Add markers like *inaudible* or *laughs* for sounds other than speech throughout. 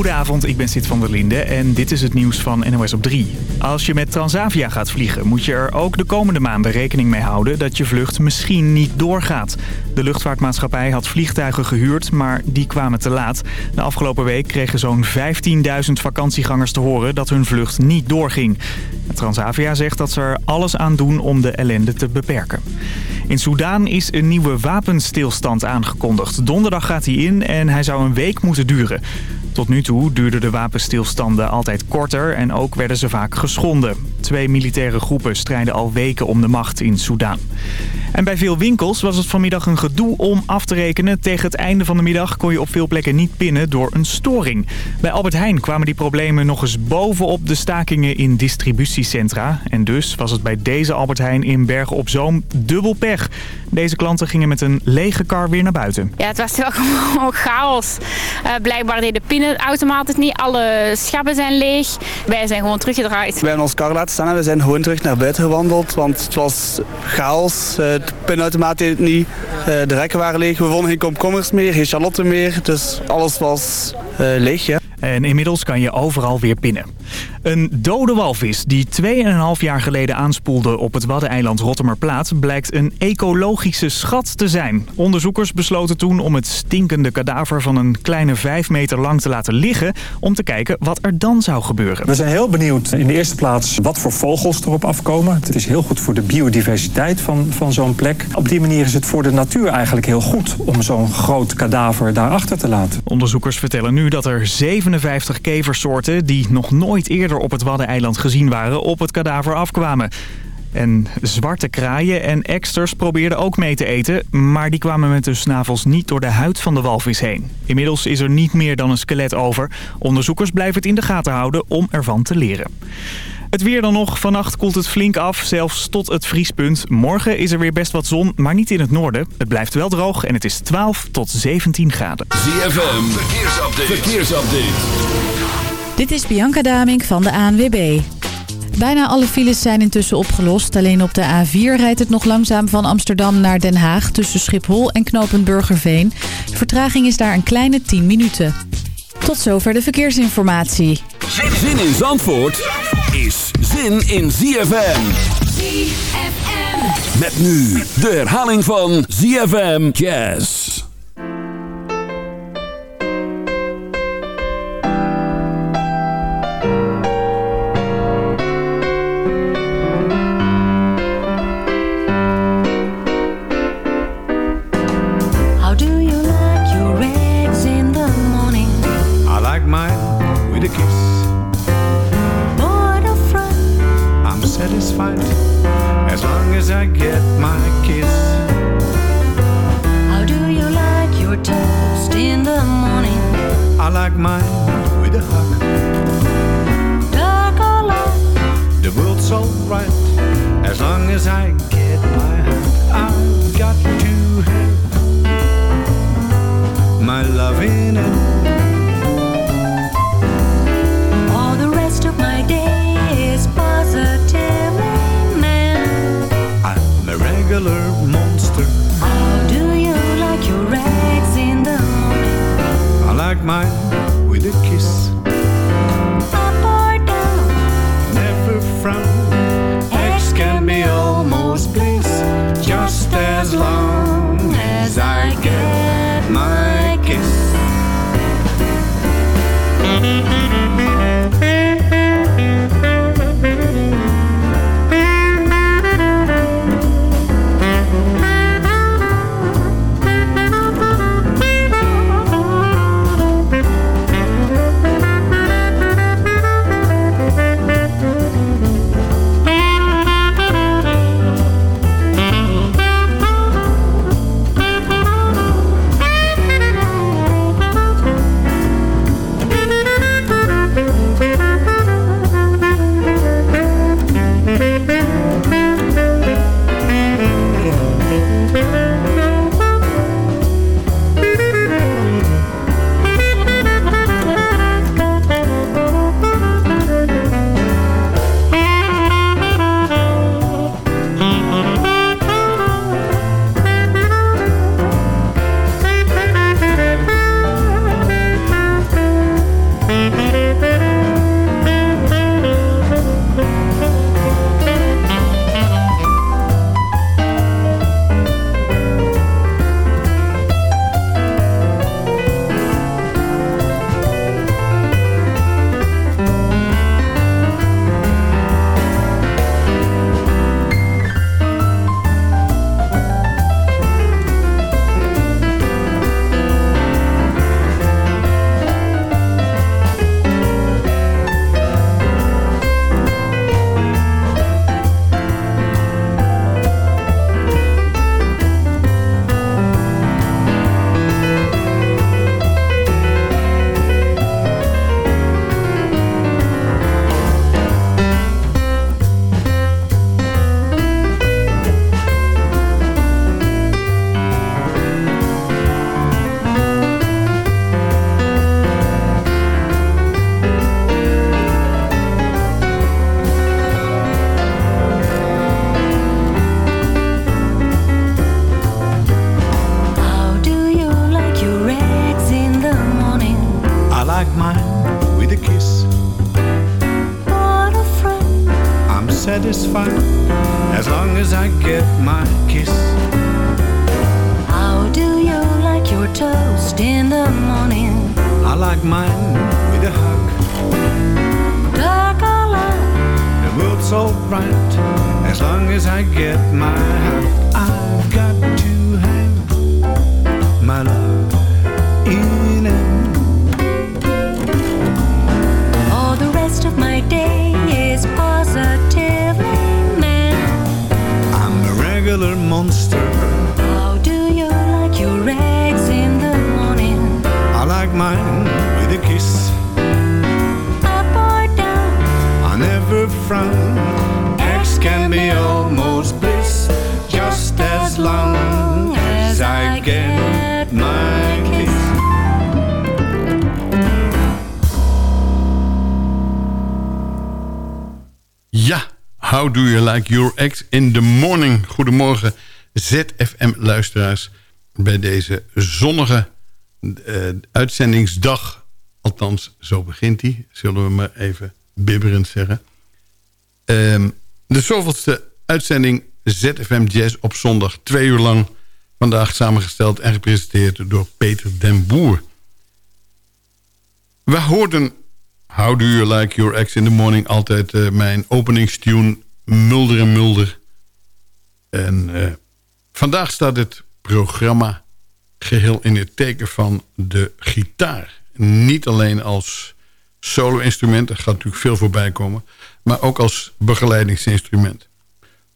Goedenavond, ik ben Sid van der Linde en dit is het nieuws van NOS op 3. Als je met Transavia gaat vliegen, moet je er ook de komende maanden rekening mee houden dat je vlucht misschien niet doorgaat. De luchtvaartmaatschappij had vliegtuigen gehuurd, maar die kwamen te laat. De afgelopen week kregen zo'n 15.000 vakantiegangers te horen dat hun vlucht niet doorging. Transavia zegt dat ze er alles aan doen om de ellende te beperken. In Soedan is een nieuwe wapenstilstand aangekondigd. Donderdag gaat hij in en hij zou een week moeten duren. Tot nu toe duurden de wapenstilstanden altijd korter en ook werden ze vaak geschonden. Twee militaire groepen strijden al weken om de macht in Soedan. En bij veel winkels was het vanmiddag een gedoe om af te rekenen. Tegen het einde van de middag kon je op veel plekken niet pinnen door een storing. Bij Albert Heijn kwamen die problemen nog eens bovenop de stakingen in distributiecentra. En dus was het bij deze Albert Heijn in Bergen op Zoom dubbel pech. Deze klanten gingen met een lege kar weer naar buiten. Ja, het was *laughs* wel gewoon chaos. Uh, blijkbaar deed de pinautomaat het niet. Alle schappen zijn leeg. Wij zijn gewoon teruggedraaid. We hebben ons kar laten staan en we zijn gewoon terug naar buiten gewandeld. Want het was chaos. Uh, de pinautomaat deed het niet. Uh, de rekken waren leeg. We vonden geen komkommers meer, geen charlotte meer. Dus alles was leeg, ja. En inmiddels kan je overal weer pinnen. Een dode walvis die 2,5 jaar geleden aanspoelde op het Waddeneiland Rottermerplaat... blijkt een ecologische schat te zijn. Onderzoekers besloten toen om het stinkende kadaver van een kleine 5 meter lang te laten liggen... om te kijken wat er dan zou gebeuren. We zijn heel benieuwd in de eerste plaats wat voor vogels erop afkomen. Het is heel goed voor de biodiversiteit van, van zo'n plek. Op die manier is het voor de natuur eigenlijk heel goed om zo'n groot kadaver daarachter te laten. Onderzoekers vertellen nu dat er 57 keversoorten die nog nooit eerder op het Waddeneiland gezien waren op het kadaver afkwamen. En zwarte kraaien en eksters probeerden ook mee te eten... maar die kwamen met hun snavels niet door de huid van de walvis heen. Inmiddels is er niet meer dan een skelet over. Onderzoekers blijven het in de gaten houden om ervan te leren. Het weer dan nog. Vannacht koelt het flink af, zelfs tot het vriespunt. Morgen is er weer best wat zon, maar niet in het noorden. Het blijft wel droog en het is 12 tot 17 graden. ZFM, verkeersupdate. verkeersupdate. Dit is Bianca Damink van de ANWB. Bijna alle files zijn intussen opgelost. Alleen op de A4 rijdt het nog langzaam van Amsterdam naar Den Haag... tussen Schiphol en knooppunt Burgerveen. De vertraging is daar een kleine 10 minuten. Tot zover de verkeersinformatie. Zin in Zandvoort is zin in ZFM. ZFM. Met nu de herhaling van ZFM Jazz. with a hug. Dark the world's alright as long as I get my hand. I've got to have my love in it. All the rest of my day is man. I'm a regular monster. How do you like your eggs in the morning? I like mine with a kiss. Up or down, never frown. In the morning? Goedemorgen ZFM-luisteraars bij deze zonnige eh, uitzendingsdag. Althans, zo begint hij, zullen we maar even bibberend zeggen. Ehm, de zoveelste uitzending ZFM Jazz op zondag. Twee uur lang vandaag samengesteld en gepresenteerd door Peter den Boer. We hoorden How Do You Like Your Ex in the Morning... altijd eh, mijn openingstune Mulder en Mulder. En eh, vandaag staat het programma geheel in het teken van de gitaar. Niet alleen als solo-instrument, er gaat natuurlijk veel voorbij komen... maar ook als begeleidingsinstrument.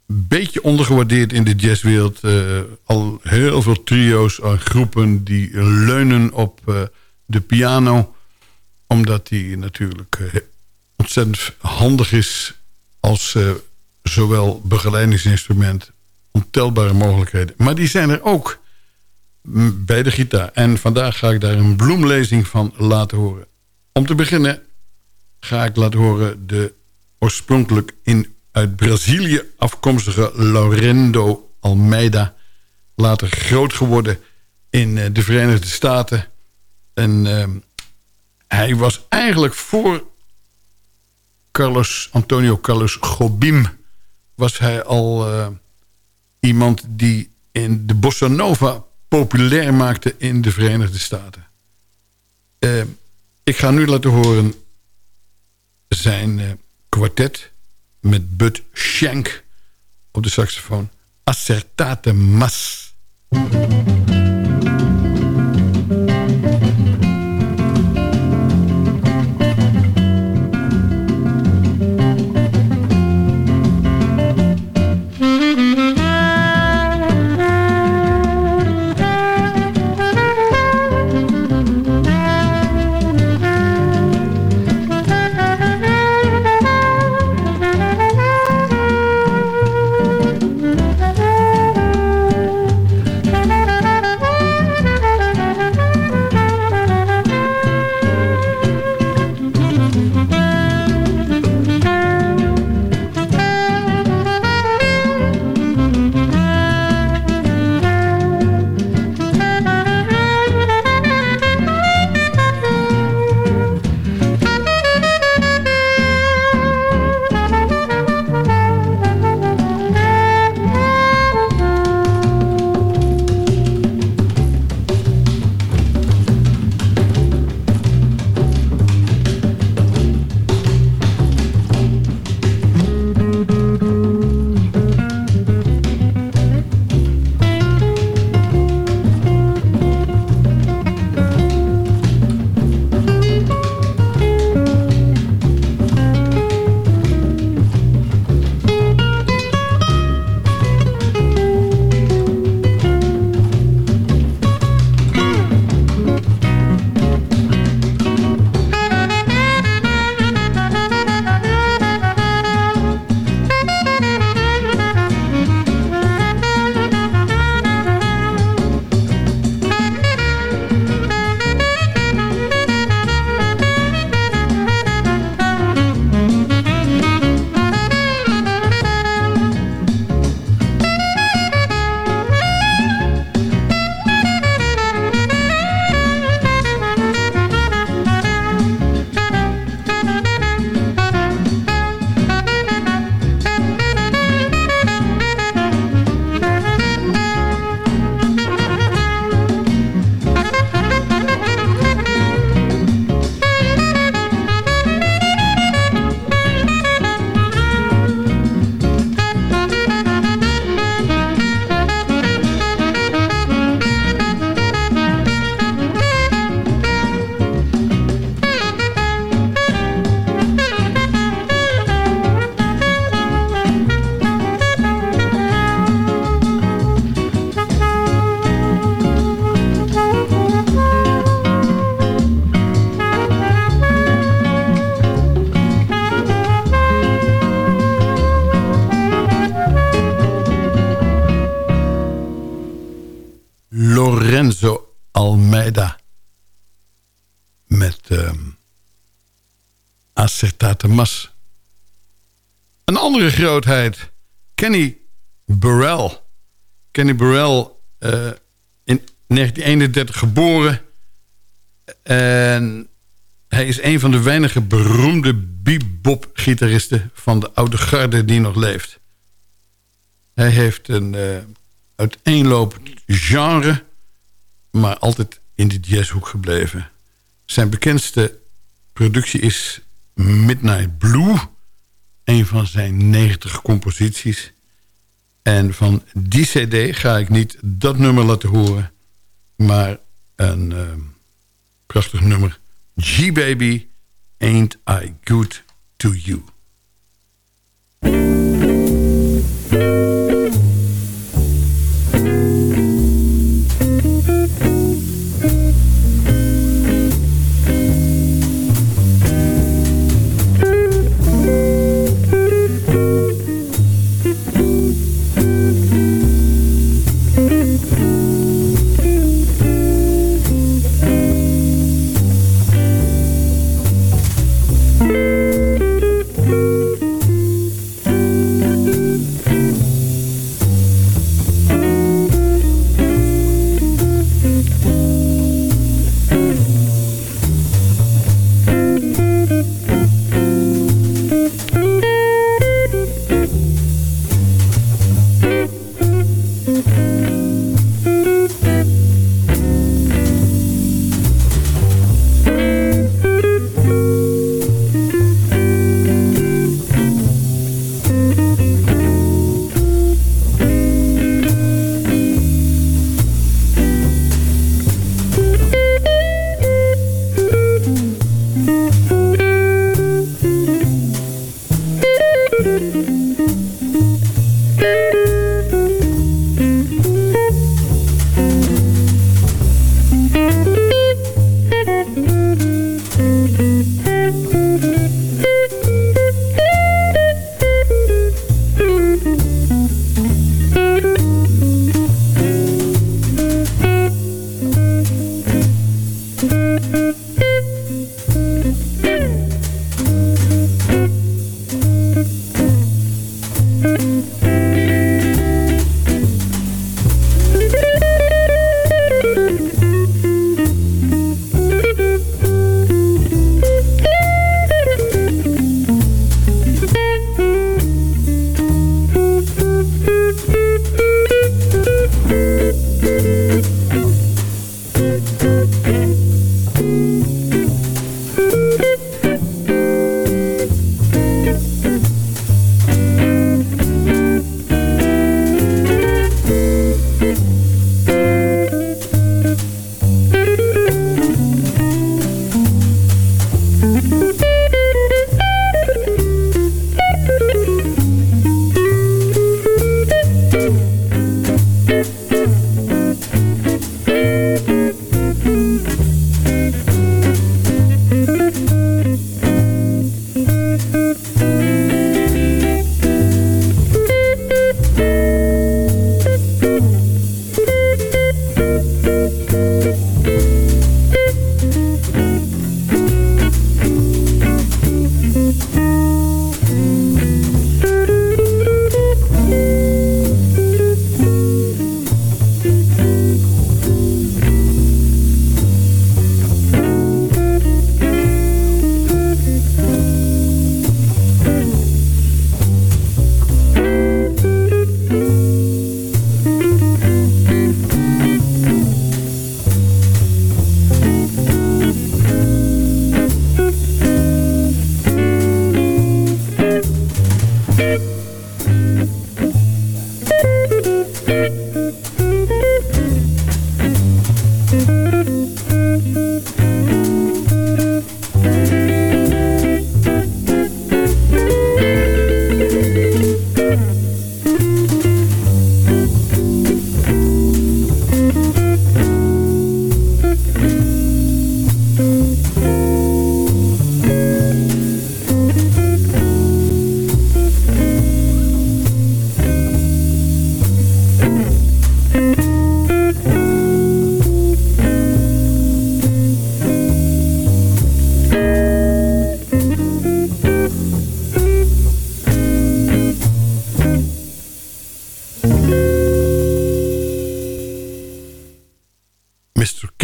Beetje ondergewaardeerd in de jazzwereld. eh, al heel veel trio's en groepen die leunen op eh, de piano omdat die natuurlijk ontzettend handig is als zowel begeleidingsinstrument, ontelbare mogelijkheden. Maar die zijn er ook mm, bij de gitaar. En vandaag ga ik daar een bloemlezing van laten horen. Om te beginnen ga ik laten horen de oorspronkelijk in, uit Brazilië afkomstige Laurendo Almeida. Later groot geworden in eh, de Verenigde Staten. En ehm, hij was eigenlijk voor Carlos, Antonio Carlos Gobim... was hij al eh, iemand die in de bossa nova populair maakte in de Verenigde Staten. Eh, ik ga nu laten horen zijn eh, kwartet met Bud Shank op de saxofoon. Acertate Mas. Grootheid, Kenny Burrell. Kenny Burrell, eh, in 1931 geboren. En hij is een van de weinige beroemde bebop-gitaristen... van de oude garde die nog leeft. Hij heeft een uh, uiteenlopend genre... maar altijd in de jazzhoek gebleven. Zijn bekendste productie is Midnight Blue. Een van zijn 90 composities. En van die cd ga ik niet dat nummer laten horen... maar een uh, prachtig nummer. G-Baby, Ain't I Good To You.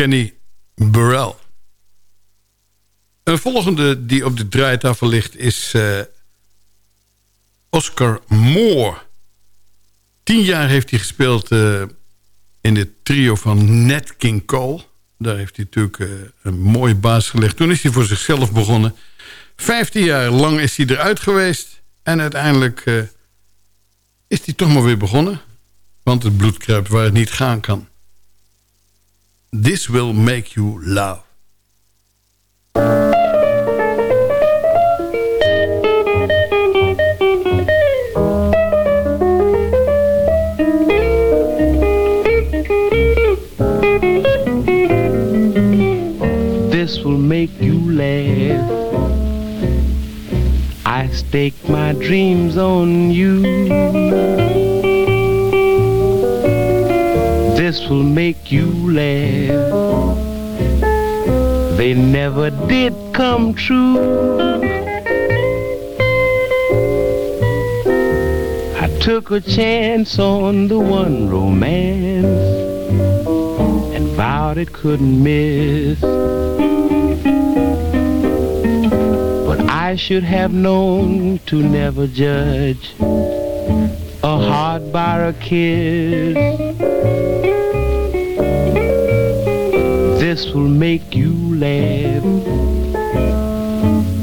Kenny Burrell. Een volgende die op de draaitafel ligt is uh, Oscar Moore. Tien jaar heeft hij gespeeld uh, in het trio van Nat King Cole. Daar heeft hij natuurlijk uh, een mooie baas gelegd. Toen is hij voor zichzelf begonnen. Vijftien jaar lang is hij eruit geweest. En uiteindelijk is hij toch maar weer begonnen. Want het bloed kruipt waar het niet gaan kan. This will make you love. This will make you laugh. I stake my dreams on you. This will make you laugh. They never did come true. I took a chance on the one romance and vowed it couldn't miss. But I should have known to never judge a heart by a kiss. This will make you laugh.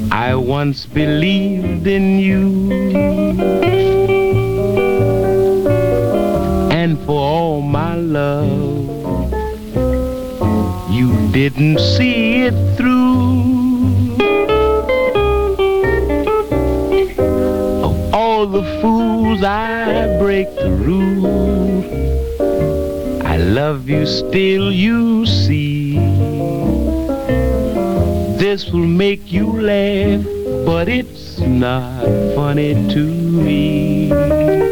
I once believed in you. And for all my love, you didn't see it through. Of all the fools I break the this will make you laugh, but it's not funny to me.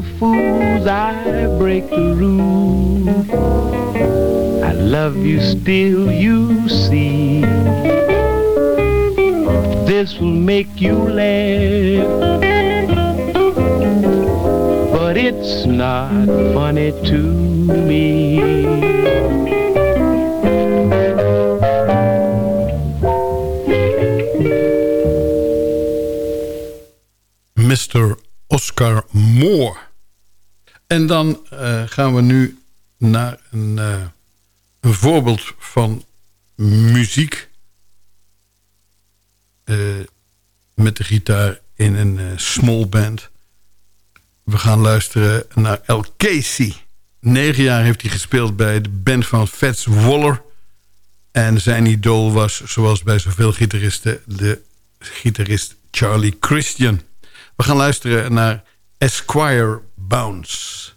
Rules, I love you still, you see. This will make you laugh, but it's not funny to me. Gaan we nu naar een, een voorbeeld van muziek... Uh, met de gitaar in een small band. We gaan luisteren naar El Casey. Negen jaar heeft hij gespeeld bij de band van Fats Waller. En zijn idool was, zoals bij zoveel gitaristen... de gitarist Charlie Christian. We gaan luisteren naar Esquire Bounce.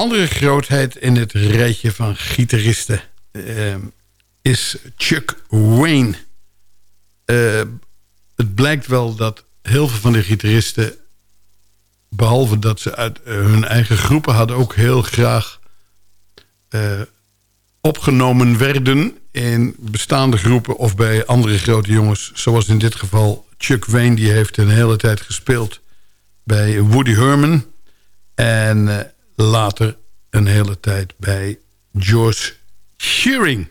Andere grootheid in het rijtje van gitaristen eh, is Chuck Wayne. Eh, het blijkt wel dat heel veel van de gitaristen... behalve dat ze uit eh, hun eigen groepen hadden... ook heel graag eh, opgenomen werden in bestaande groepen... of bij andere grote jongens. Zoals in dit geval Chuck Wayne. Die heeft een hele tijd gespeeld bij Woody Herman. En later een hele tijd bij George Shearing.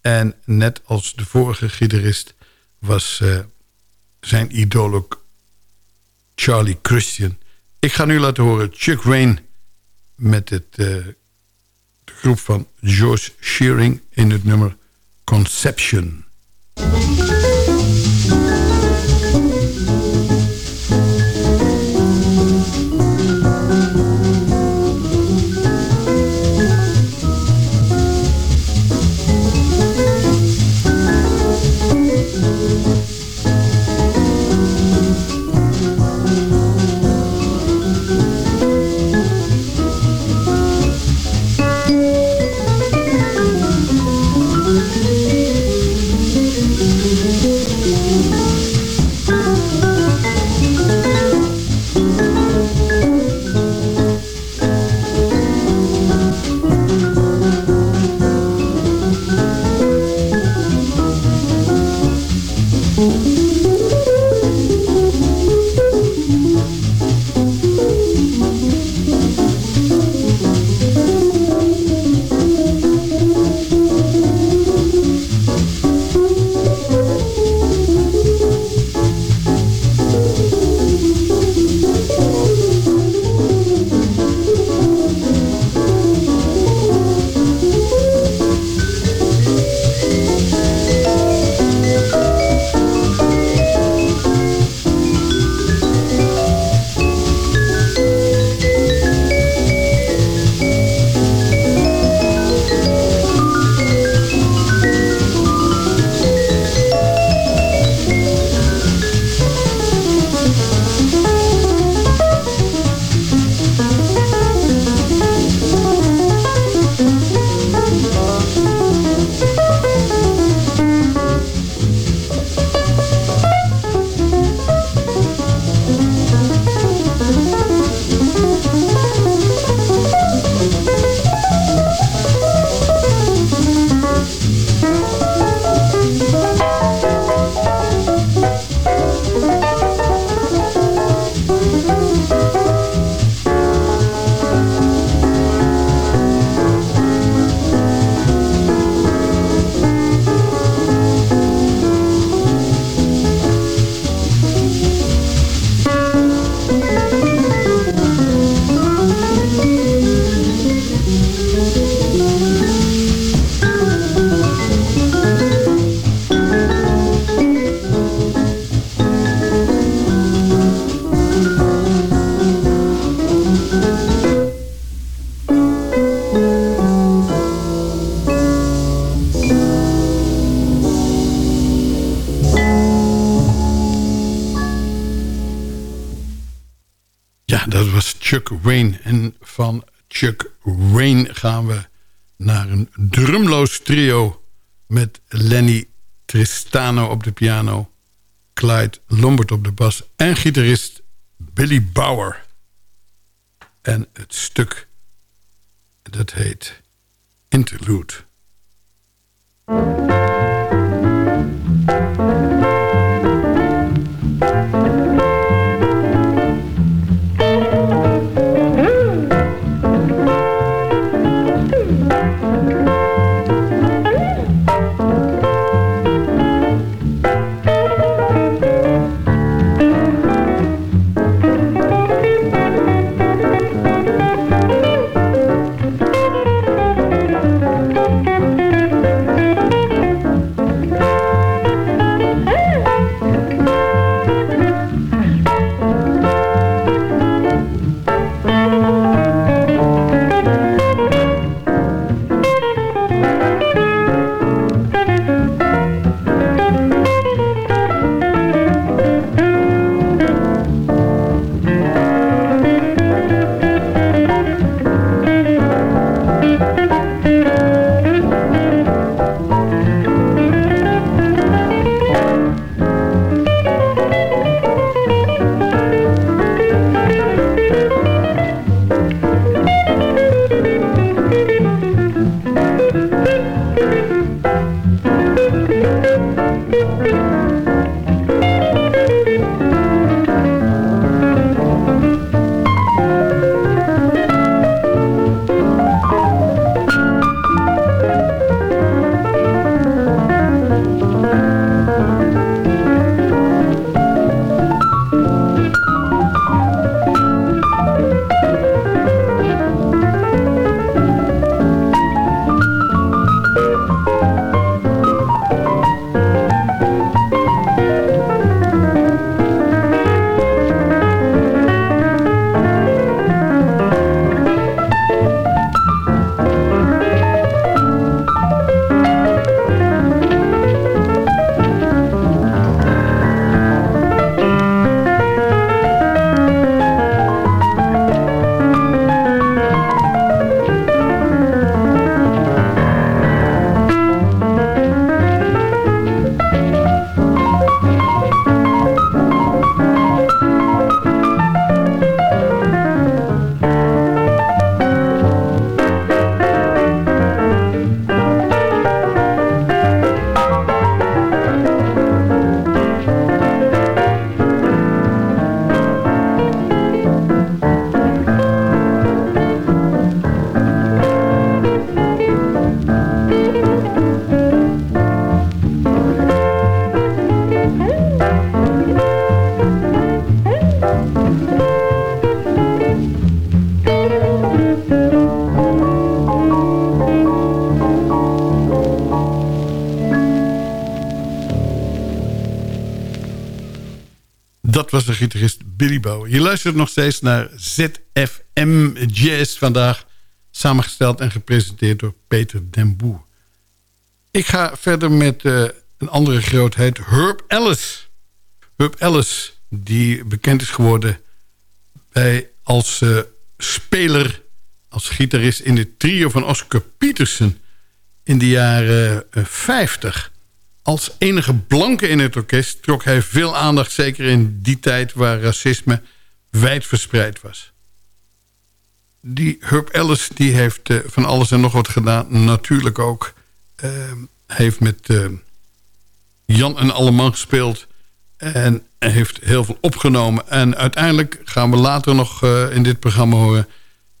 En net als de vorige gitarist was uh, zijn idool ook Charlie Christian. Ik ga nu laten horen Chuck Wayne met het, uh, de groep van George Shearing in het nummer Conception. Van Chuck Wayne gaan we naar een drumloos trio... met Lenny Tristano op de piano... Clyde Lombard op de bas en gitarist Billy Bauer. En het stuk, dat heet Interlude. Gitarist Billy Bowen. Je luistert nog steeds naar ZFM Jazz vandaag. Samengesteld en gepresenteerd door Peter den. Ik ga verder met uh, een andere grootheid, Herb Ellis. Herb Ellis, die bekend is geworden bij, als uh, speler, als gitarist in het trio van Oscar Peterson in de jaren uh, 50. Als enige blanke in het orkest trok hij veel aandacht... zeker in die tijd waar racisme wijdverspreid was. Die Herb Ellis die heeft uh, van alles en nog wat gedaan. Natuurlijk ook. Uh, heeft met uh, Jan en Alleman gespeeld. En heeft heel veel opgenomen. En uiteindelijk gaan we later nog in dit programma horen...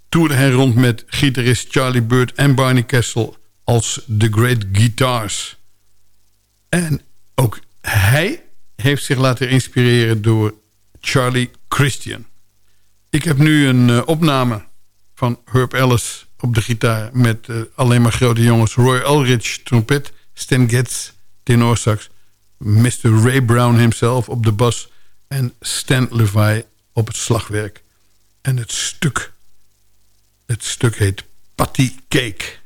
toerde hij rond met gitarist Charlie Bird en Barney Kessel... als The Great Guitars... En ook hij heeft zich laten inspireren door Charlie Christian. Ik heb nu een uh, opname van Herb Ellis op de gitaar... met uh, alleen maar grote jongens. Roy Ulrich, trompet. Stan Getz, tenorsax. Mr. Ray Brown himself op de bas. En Stan Levi op het slagwerk. En het stuk, het stuk heet Patty Cake.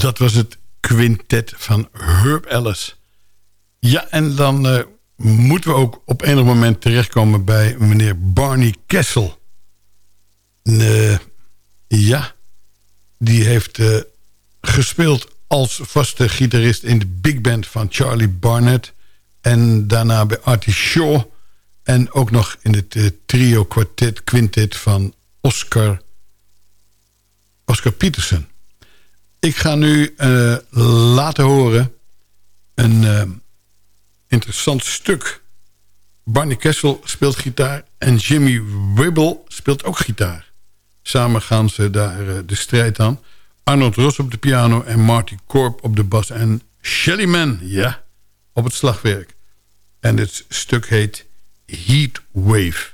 Dat was het quintet van Herb Ellis. Ja, en dan eh, moeten we ook op enig moment terechtkomen bij meneer Barney Kessel. Eh, ja, die heeft eh, gespeeld als vaste gitarist in de big band van Charlie Barnett. En daarna bij Artie Shaw. En ook nog in het trio quartet, quintet van Oscar, Oscar Peterson. Ik ga nu uh, laten horen een uh, interessant stuk. Barney Kessel speelt gitaar en Jimmy Wibble speelt ook gitaar. Samen gaan ze daar uh, de strijd aan. Arnold Ross op de piano en Marty Korp op de bas. En Shelly Man, ja, op het slagwerk. En het stuk heet Heat Wave.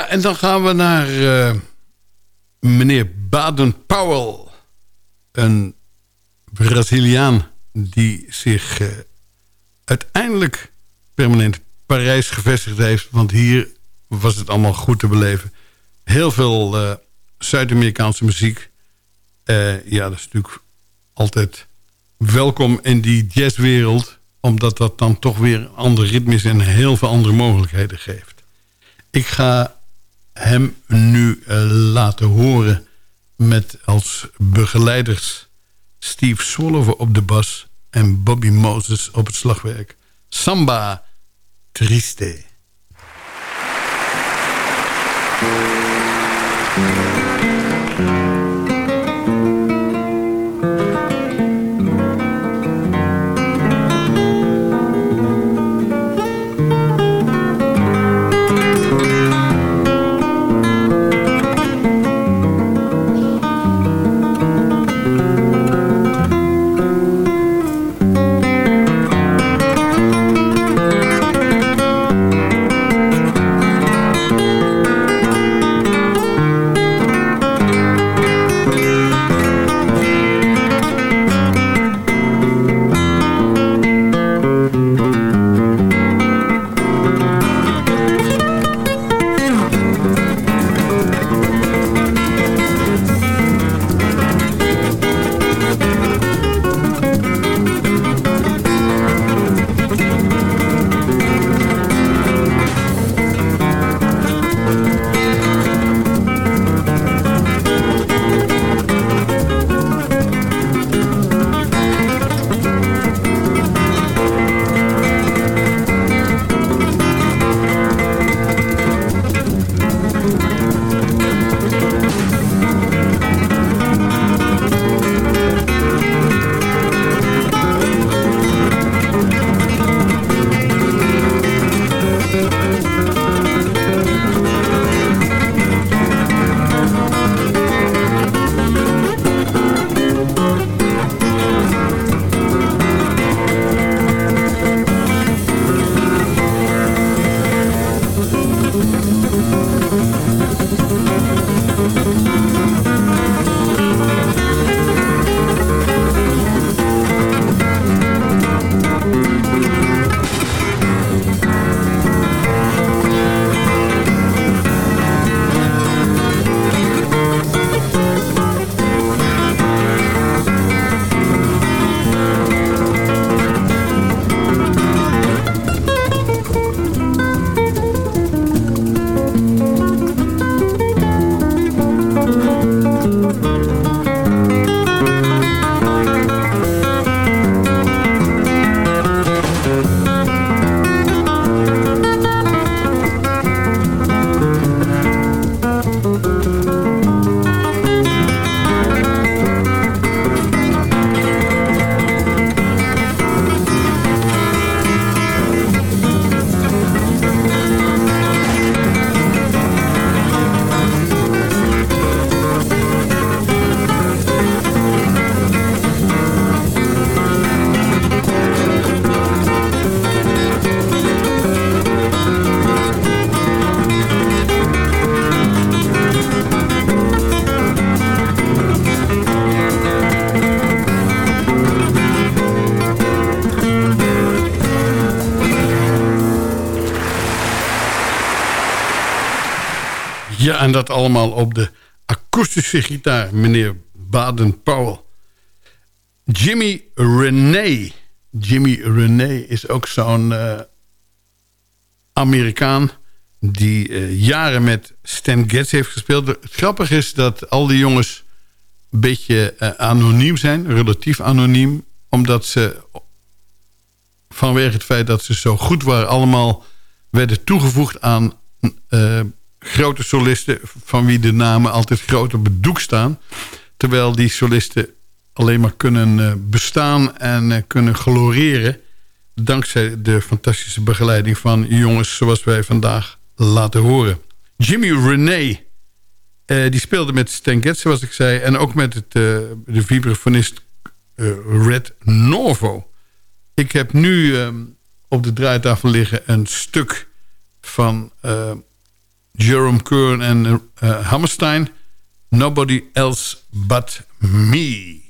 En dan gaan we naar eh, meneer Baden-Powell. Een Braziliaan die zich eh, uiteindelijk permanent Parijs gevestigd heeft. Want hier was het allemaal goed te beleven. Heel veel eh, Zuid-Amerikaanse muziek. Ja, dat is natuurlijk altijd welkom in die jazzwereld. Omdat dat dan toch weer een ander ritme is en heel veel andere mogelijkheden geeft. Ik ga hem nu eh, laten horen met als begeleiders Steve Swallover op de bas en Bobby Moses op het slagwerk. Samba Triste. Ja, en dat allemaal op de akoestische gitaar, meneer Baden-Powell. Jimmy René. Jimmy René is ook zo'n uh, Amerikaan... die uh, jaren met Stan Getz heeft gespeeld. Het grappige is dat al die jongens een beetje uh, anoniem zijn. Relatief anoniem. Omdat ze vanwege het feit dat ze zo goed waren... allemaal werden toegevoegd aan grote solisten... van wie de namen altijd groot op het doek staan. Terwijl die solisten alleen maar kunnen uh, bestaan en uh, kunnen gloreren... dankzij de fantastische begeleiding van jongens zoals wij vandaag laten horen. Jimmy René, uh, die speelde met Stan Getz, zoals ik zei... en ook met het, de vibrafonist Red Norvo. Ik heb nu op de draaitafel liggen een stuk van Jerome Kern en uh, Hammerstein. Nobody Else But Me.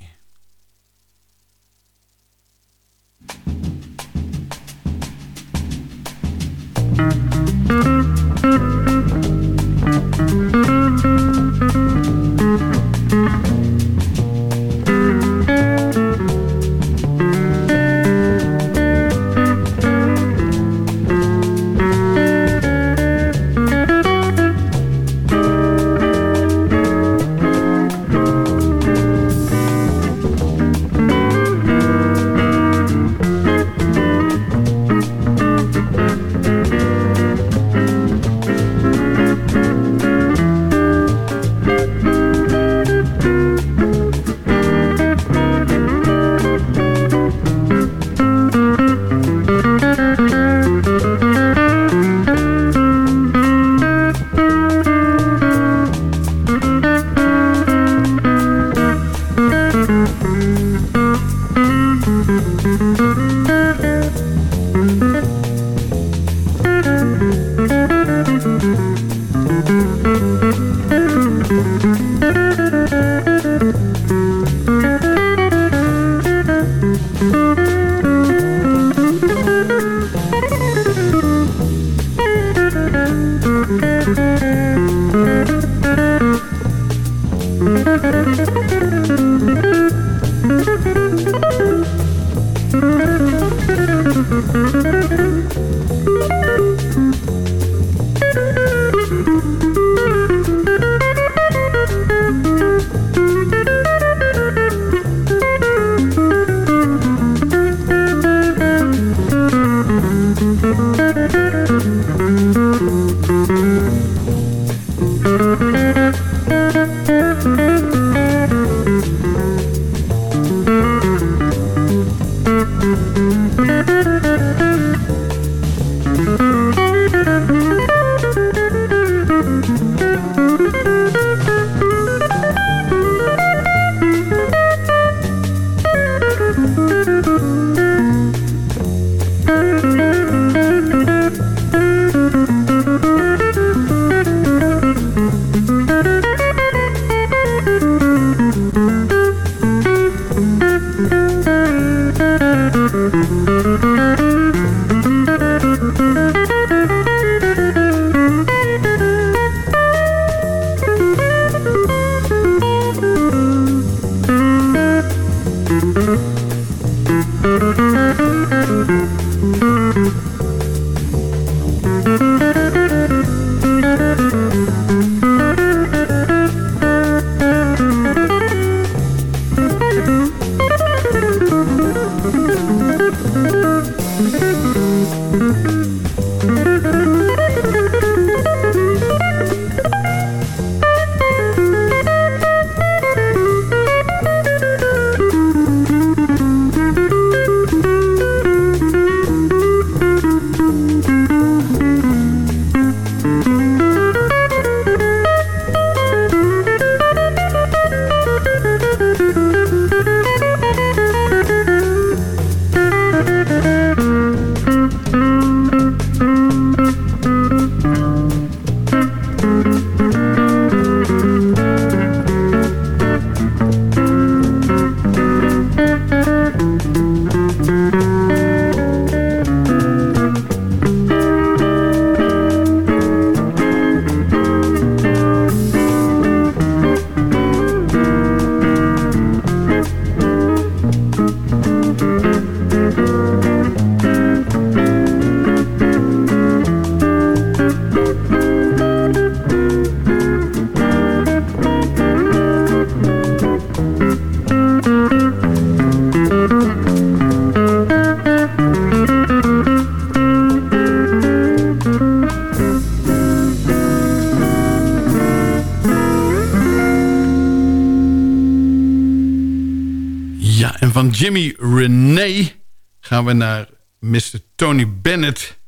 Jimmy Renee gaan we naar Mr. Tony Bennett...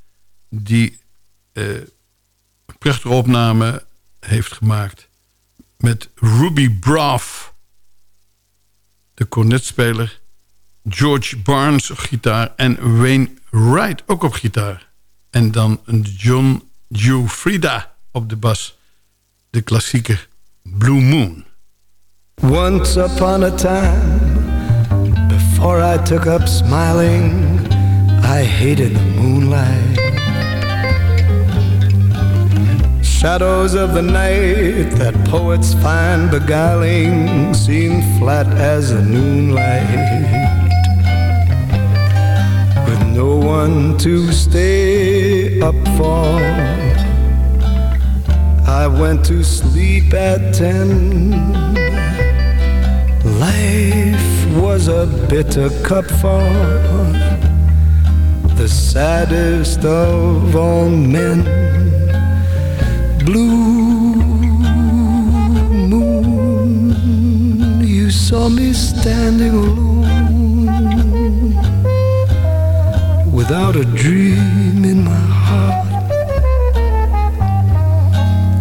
die uh, een prachtige opname heeft gemaakt... met Ruby Braff, de cornetspeler... George Barnes op gitaar en Wayne Wright ook op gitaar. En dan John Giuffrida op de bas de klassieke Blue Moon. Once upon a time, before I took up smiling, I hated the moonlight. Shadows of the night that poets find beguiling seem flat as a noonlight. With no one to stay up for, I went to sleep at ten. Life was a bitter cup for the saddest of all men. Blue moon, you saw me standing alone without a dream in my heart,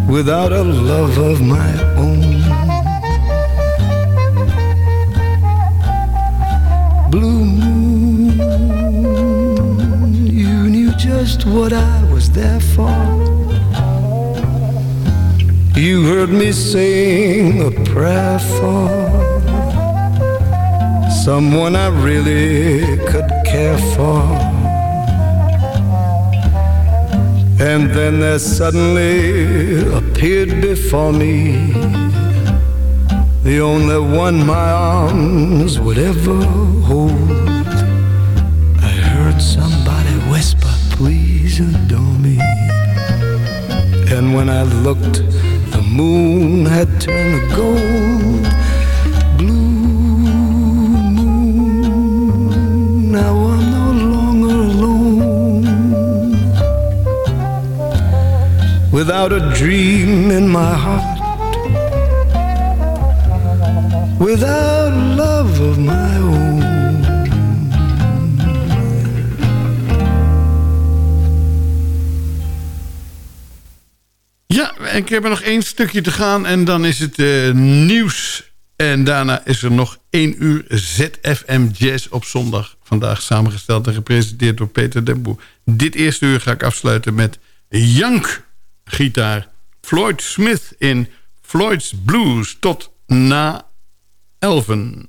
without a love of my own. Blue moon, you knew just what I was there for. You heard me sing a prayer for someone I really could care for. And then there suddenly appeared before me the only one my arms would ever hold. I heard somebody whisper, please adore me. And when I looked, the moon had turned to gold. Blue moon, now I'm no longer alone. Without a dream in my heart, without love of my own. Ja, ik heb er nog één stukje te gaan en dan is het eh, nieuws. En daarna is er nog één uur ZFM Jazz op zondag. Vandaag samengesteld en gepresenteerd door Peter Den Boer. Dit eerste uur ga ik afsluiten met Jank gitaar. Floyd Smith in Floyd's Blues tot na elven.